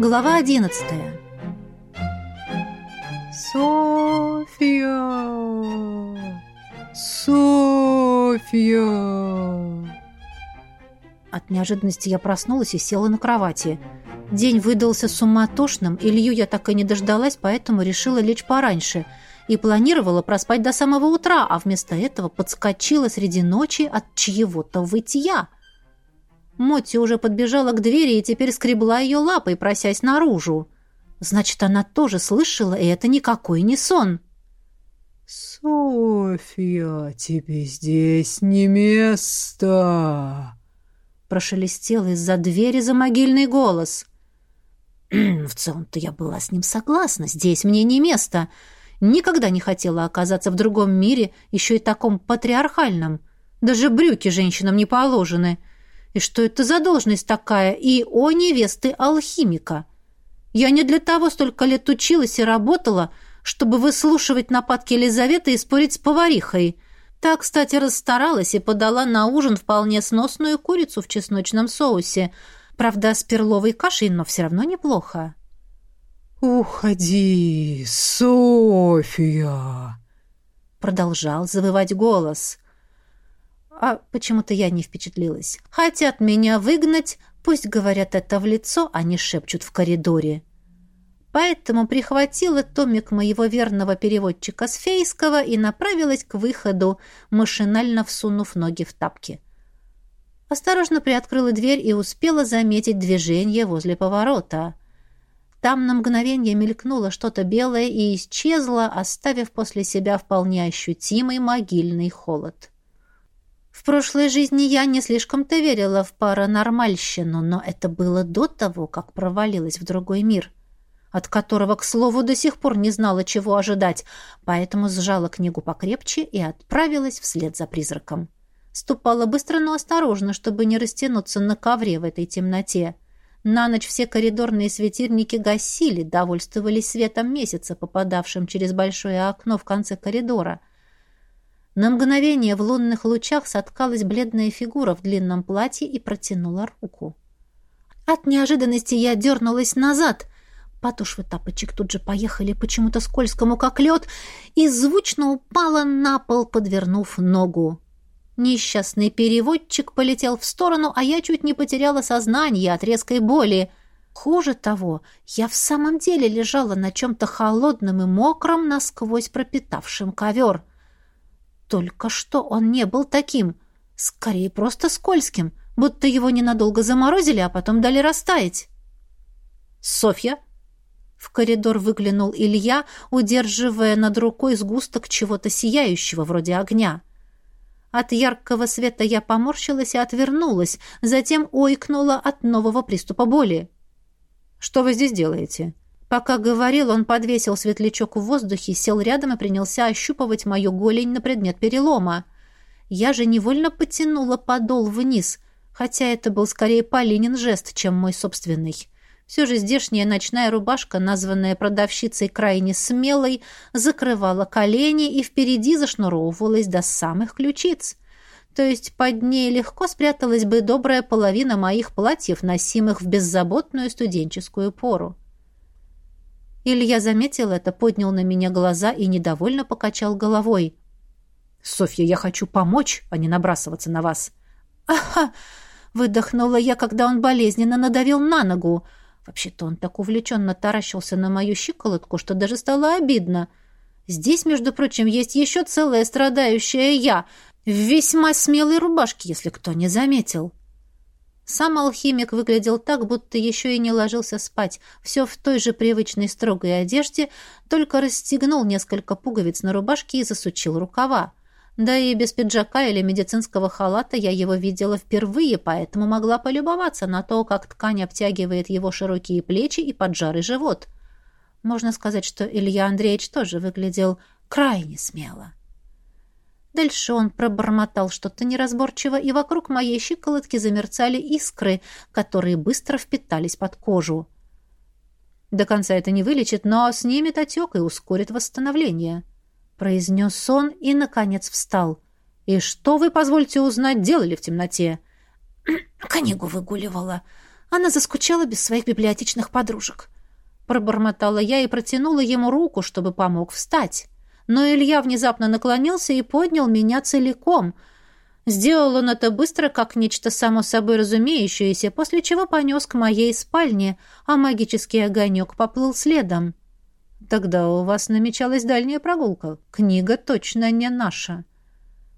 Глава одиннадцатая. Софья! Софья! От неожиданности я проснулась и села на кровати. День выдался суматошным, Илью я так и не дождалась, поэтому решила лечь пораньше и планировала проспать до самого утра, а вместо этого подскочила среди ночи от чьего-то вытья. Мотти уже подбежала к двери и теперь скребла ее лапой, просясь наружу. Значит, она тоже слышала, и это никакой не сон. «Софья, тебе здесь не место!» Прошелестел из-за двери за могильный голос. В целом-то я была с ним согласна. Здесь мне не место. Никогда не хотела оказаться в другом мире, еще и таком патриархальном. Даже брюки женщинам не положены. И что это за должность такая? И о невесты алхимика. Я не для того столько лет училась и работала, чтобы выслушивать нападки Елизаветы и спорить с поварихой. Та, кстати, расстаралась и подала на ужин вполне сносную курицу в чесночном соусе. Правда, с перловой кашей, но все равно неплохо. «Уходи, Софья!» Продолжал завывать голос. А почему-то я не впечатлилась. Хотят меня выгнать, Пусть говорят это в лицо, а не шепчут в коридоре. Поэтому прихватила томик моего верного переводчика с фейского и направилась к выходу, машинально всунув ноги в тапки. Осторожно приоткрыла дверь и успела заметить движение возле поворота. Там на мгновение мелькнуло что-то белое и исчезло, оставив после себя вполне ощутимый могильный холод. В прошлой жизни я не слишком-то верила в паранормальщину, но это было до того, как провалилась в другой мир, от которого, к слову, до сих пор не знала, чего ожидать, поэтому сжала книгу покрепче и отправилась вслед за призраком. Ступала быстро, но осторожно, чтобы не растянуться на ковре в этой темноте. На ночь все коридорные светильники гасили, довольствовались светом месяца, попадавшим через большое окно в конце коридора — на мгновение в лунных лучах соткалась бледная фигура в длинном платье и протянула руку. От неожиданности я дернулась назад. Подошвы тапочек тут же поехали почему-то скользкому, как лед, и звучно упала на пол, подвернув ногу. Несчастный переводчик полетел в сторону, а я чуть не потеряла сознание от резкой боли. Хуже того, я в самом деле лежала на чем-то холодном и мокром, насквозь пропитавшем ковер — только что он не был таким. Скорее, просто скользким, будто его ненадолго заморозили, а потом дали растаять. «Софья?» В коридор выглянул Илья, удерживая над рукой сгусток чего-то сияющего, вроде огня. От яркого света я поморщилась и отвернулась, затем ойкнула от нового приступа боли. «Что вы здесь делаете?» Пока говорил, он подвесил светлячок в воздухе, сел рядом и принялся ощупывать мою голень на предмет перелома. Я же невольно потянула подол вниз, хотя это был скорее Полинин жест, чем мой собственный. Все же здешняя ночная рубашка, названная продавщицей крайне смелой, закрывала колени и впереди зашнуровывалась до самых ключиц. То есть под ней легко спряталась бы добрая половина моих платьев, носимых в беззаботную студенческую пору. Илья заметил это, поднял на меня глаза и недовольно покачал головой. «Софья, я хочу помочь, а не набрасываться на вас». «Ага!» — выдохнула я, когда он болезненно надавил на ногу. Вообще-то он так увлеченно таращился на мою щиколотку, что даже стало обидно. Здесь, между прочим, есть еще целая страдающая я, в весьма смелой рубашке, если кто не заметил. Сам алхимик выглядел так, будто еще и не ложился спать, все в той же привычной строгой одежде, только расстегнул несколько пуговиц на рубашке и засучил рукава. Да и без пиджака или медицинского халата я его видела впервые, поэтому могла полюбоваться на то, как ткань обтягивает его широкие плечи и поджарый живот. Можно сказать, что Илья Андреевич тоже выглядел крайне смело. Дальше он пробормотал что-то неразборчиво, и вокруг моей щиколотки замерцали искры, которые быстро впитались под кожу. До конца это не вылечит, но снимет отек и ускорит восстановление. Произнес он и, наконец, встал. «И что вы, позвольте узнать, делали в темноте?» «Книгу выгуливала», Она заскучала без своих библиотечных подружек. Пробормотала я и протянула ему руку, чтобы помог встать. Но Илья внезапно наклонился и поднял меня целиком. Сделал он это быстро, как нечто само собой разумеющееся, после чего понес к моей спальне, а магический огонек поплыл следом. Тогда у вас намечалась дальняя прогулка. Книга точно не наша.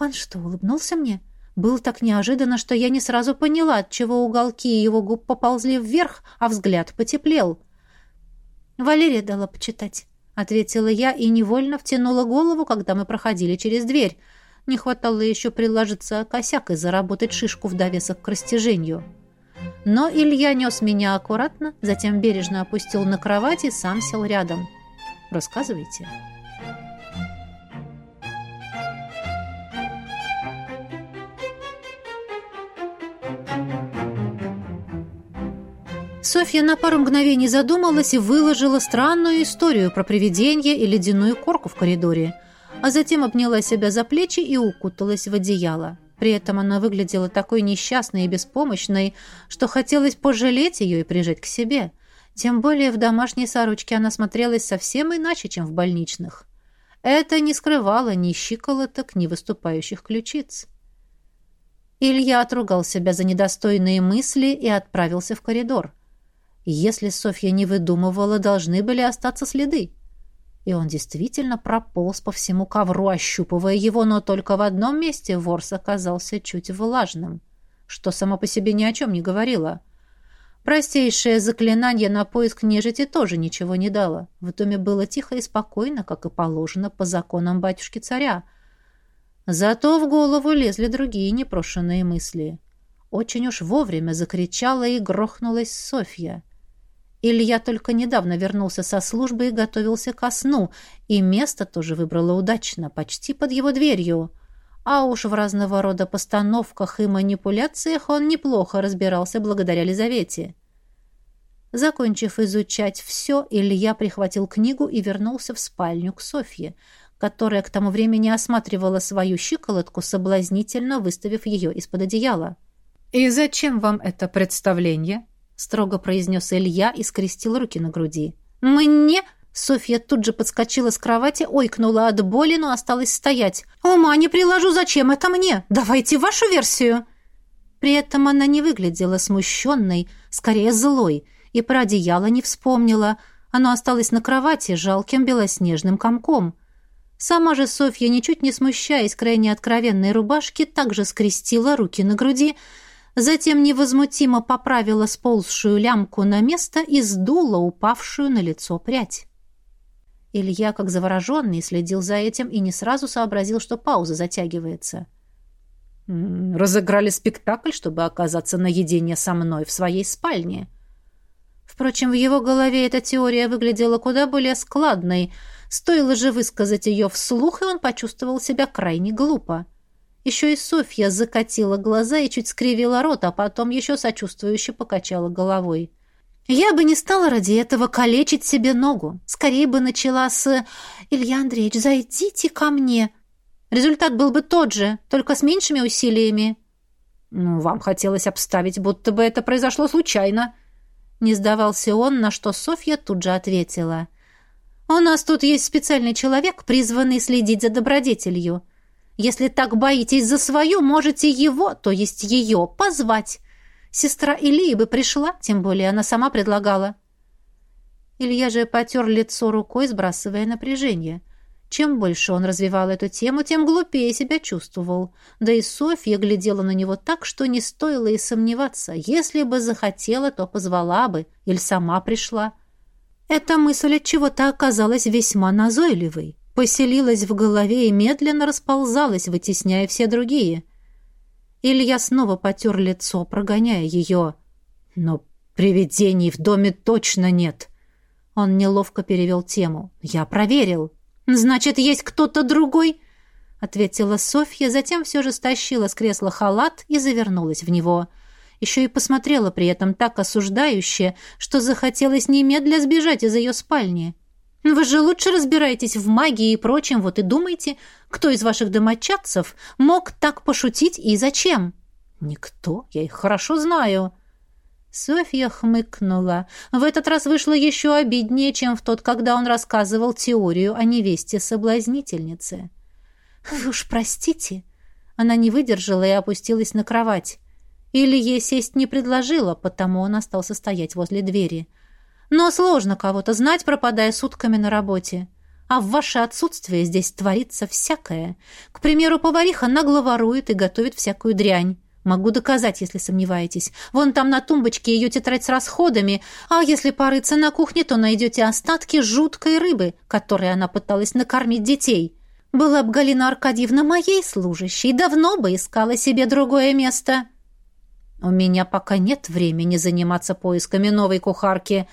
Он что, улыбнулся мне? Было так неожиданно, что я не сразу поняла, от чего уголки его губ поползли вверх, а взгляд потеплел. Валерия дала почитать. — ответила я и невольно втянула голову, когда мы проходили через дверь. Не хватало еще приложиться о косяк и заработать шишку в довесок к растяжению. Но Илья нес меня аккуратно, затем бережно опустил на кровать и сам сел рядом. «Рассказывайте». Софья на пару мгновений задумалась и выложила странную историю про привидение и ледяную корку в коридоре, а затем обняла себя за плечи и укуталась в одеяло. При этом она выглядела такой несчастной и беспомощной, что хотелось пожалеть ее и прижать к себе. Тем более в домашней сорочке она смотрелась совсем иначе, чем в больничных. Это не скрывало ни щиколоток, ни выступающих ключиц. Илья отругал себя за недостойные мысли и отправился в коридор. Если Софья не выдумывала, должны были остаться следы. И он действительно прополз по всему ковру, ощупывая его, но только в одном месте ворс оказался чуть влажным, что само по себе ни о чем не говорило. Простейшее заклинание на поиск нежити тоже ничего не дало. В доме было тихо и спокойно, как и положено по законам батюшки-царя. Зато в голову лезли другие непрошенные мысли. Очень уж вовремя закричала и грохнулась Софья — Илья только недавно вернулся со службы и готовился ко сну, и место тоже выбрало удачно, почти под его дверью. А уж в разного рода постановках и манипуляциях он неплохо разбирался благодаря Лизавете. Закончив изучать все, Илья прихватил книгу и вернулся в спальню к Софье, которая к тому времени осматривала свою щиколотку, соблазнительно выставив ее из-под одеяла. «И зачем вам это представление?» — строго произнес Илья и скрестил руки на груди. «Мне...» Софья тут же подскочила с кровати, ойкнула от боли, но осталась стоять. «Ума не приложу, зачем это мне? Давайте вашу версию!» При этом она не выглядела смущенной, скорее злой, и про одеяло не вспомнила. Оно осталось на кровати жалким белоснежным комком. Сама же Софья, ничуть не смущаясь крайне откровенной рубашки, также скрестила руки на груди, затем невозмутимо поправила сползшую лямку на место и сдула упавшую на лицо прядь. Илья, как завороженный, следил за этим и не сразу сообразил, что пауза затягивается. «Разыграли спектакль, чтобы оказаться наедине со мной в своей спальне». Впрочем, в его голове эта теория выглядела куда более складной. Стоило же высказать ее вслух, и он почувствовал себя крайне глупо. Еще и Софья закатила глаза и чуть скривила рот, а потом еще сочувствующе покачала головой. «Я бы не стала ради этого калечить себе ногу. Скорее бы начала с «Илья Андреевич, зайдите ко мне». Результат был бы тот же, только с меньшими усилиями». «Ну, вам хотелось обставить, будто бы это произошло случайно». Не сдавался он, на что Софья тут же ответила. «У нас тут есть специальный человек, призванный следить за добродетелью». Если так боитесь за свою, можете его, то есть ее, позвать. Сестра Ильи бы пришла, тем более она сама предлагала. Илья же потер лицо рукой, сбрасывая напряжение. Чем больше он развивал эту тему, тем глупее себя чувствовал. Да и Софья глядела на него так, что не стоило и сомневаться. Если бы захотела, то позвала бы или сама пришла. Эта мысль от чего-то оказалась весьма назойливой поселилась в голове и медленно расползалась, вытесняя все другие. Илья снова потер лицо, прогоняя ее. «Но привидений в доме точно нет!» Он неловко перевел тему. «Я проверил». «Значит, есть кто-то другой?» ответила Софья, затем все же стащила с кресла халат и завернулась в него. Еще и посмотрела при этом так осуждающе, что захотелось немедля сбежать из ее спальни. Вы же лучше разбираетесь в магии и прочем, вот и думайте, кто из ваших домочадцев мог так пошутить и зачем? Никто, я их хорошо знаю. Софья хмыкнула. В этот раз вышло еще обиднее, чем в тот, когда он рассказывал теорию о невесте-соблазнительнице. «Вы уж простите». Она не выдержала и опустилась на кровать. Или ей сесть не предложила, потому он остался стоять возле двери. Но сложно кого-то знать, пропадая сутками на работе. А в ваше отсутствие здесь творится всякое. К примеру, повариха нагло ворует и готовит всякую дрянь. Могу доказать, если сомневаетесь. Вон там на тумбочке ее тетрадь с расходами, а если порыться на кухне, то найдете остатки жуткой рыбы, которой она пыталась накормить детей. Была бы Галина Аркадьевна моей служащей, давно бы искала себе другое место. У меня пока нет времени заниматься поисками новой кухарки.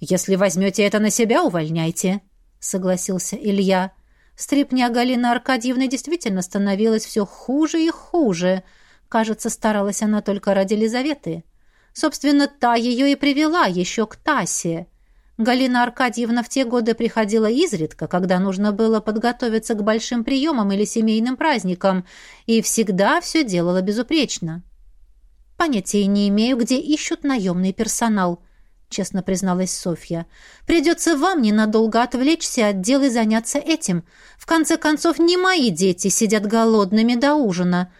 Если возьмете это на себя, увольняйте, — согласился Илья. Стрипня Галины Аркадьевны действительно становилась все хуже и хуже — Кажется, старалась она только ради Лизаветы. Собственно, та ее и привела еще к Тасе. Галина Аркадьевна в те годы приходила изредка, когда нужно было подготовиться к большим приемам или семейным праздникам, и всегда все делала безупречно. «Понятия не имею, где ищут наемный персонал», — честно призналась Софья. «Придется вам ненадолго отвлечься от дел и заняться этим. В конце концов, не мои дети сидят голодными до ужина».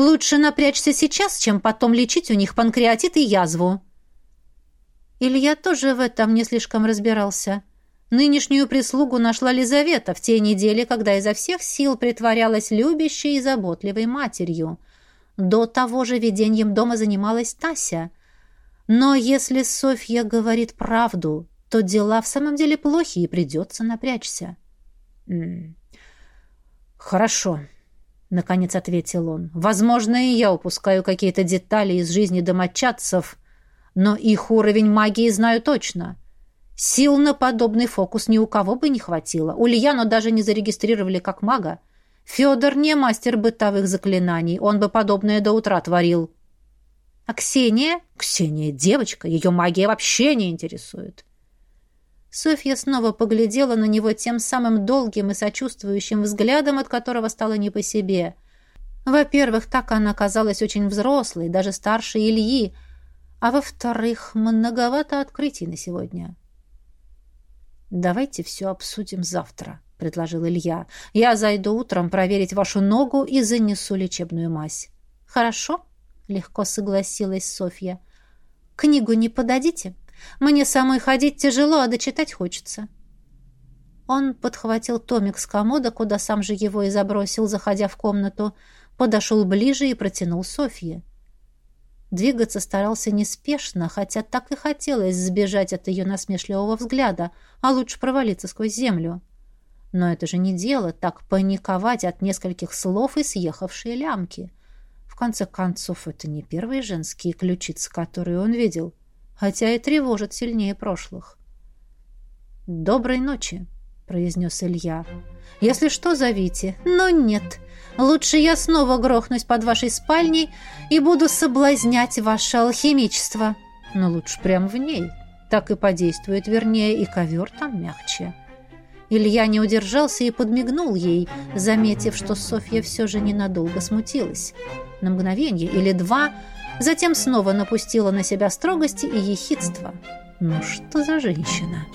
Лучше напрячься сейчас, чем потом лечить у них панкреатит и язву. Илья тоже в этом не слишком разбирался. Нынешнюю прислугу нашла Лизавета в те недели, когда изо всех сил притворялась любящей и заботливой матерью. До того же ведением дома занималась Тася. Но если Софья говорит правду, то дела в самом деле плохи и придется напрячься. «Хорошо», наконец ответил он. Возможно, и я упускаю какие-то детали из жизни домочадцев, но их уровень магии знаю точно. Сил на подобный фокус ни у кого бы не хватило. Ульяну даже не зарегистрировали как мага. Федор не мастер бытовых заклинаний, он бы подобное до утра творил. А Ксения? Ксения девочка, ее магия вообще не интересует. Софья снова поглядела на него тем самым долгим и сочувствующим взглядом, от которого стало не по себе. Во-первых, так она казалась очень взрослой, даже старше Ильи, а во-вторых, многовато открытий на сегодня. «Давайте все обсудим завтра», — предложил Илья. «Я зайду утром проверить вашу ногу и занесу лечебную мазь». «Хорошо», — легко согласилась Софья. «Книгу не подадите?» Мне самой ходить тяжело, а дочитать хочется». Он подхватил томик с комода, куда сам же его и забросил, заходя в комнату, подошел ближе и протянул Софье. Двигаться старался неспешно, хотя так и хотелось сбежать от ее насмешливого взгляда, а лучше провалиться сквозь землю. Но это же не дело так паниковать от нескольких слов и съехавшие лямки. Конце концов, это не первые женские ключицы, которые он видел хотя и тревожит сильнее прошлых. «Доброй ночи», — произнес Илья. «Если что, зовите. Но нет. Лучше я снова грохнусь под вашей спальней и буду соблазнять ваше алхимичество. Но лучше прямо в ней. Так и подействует, вернее, и ковер там мягче». Илья не удержался и подмигнул ей, заметив, что Софья все же ненадолго смутилась. На мгновение или два — Затем снова напустила на себя строгости и ехидство. «Ну что за женщина?»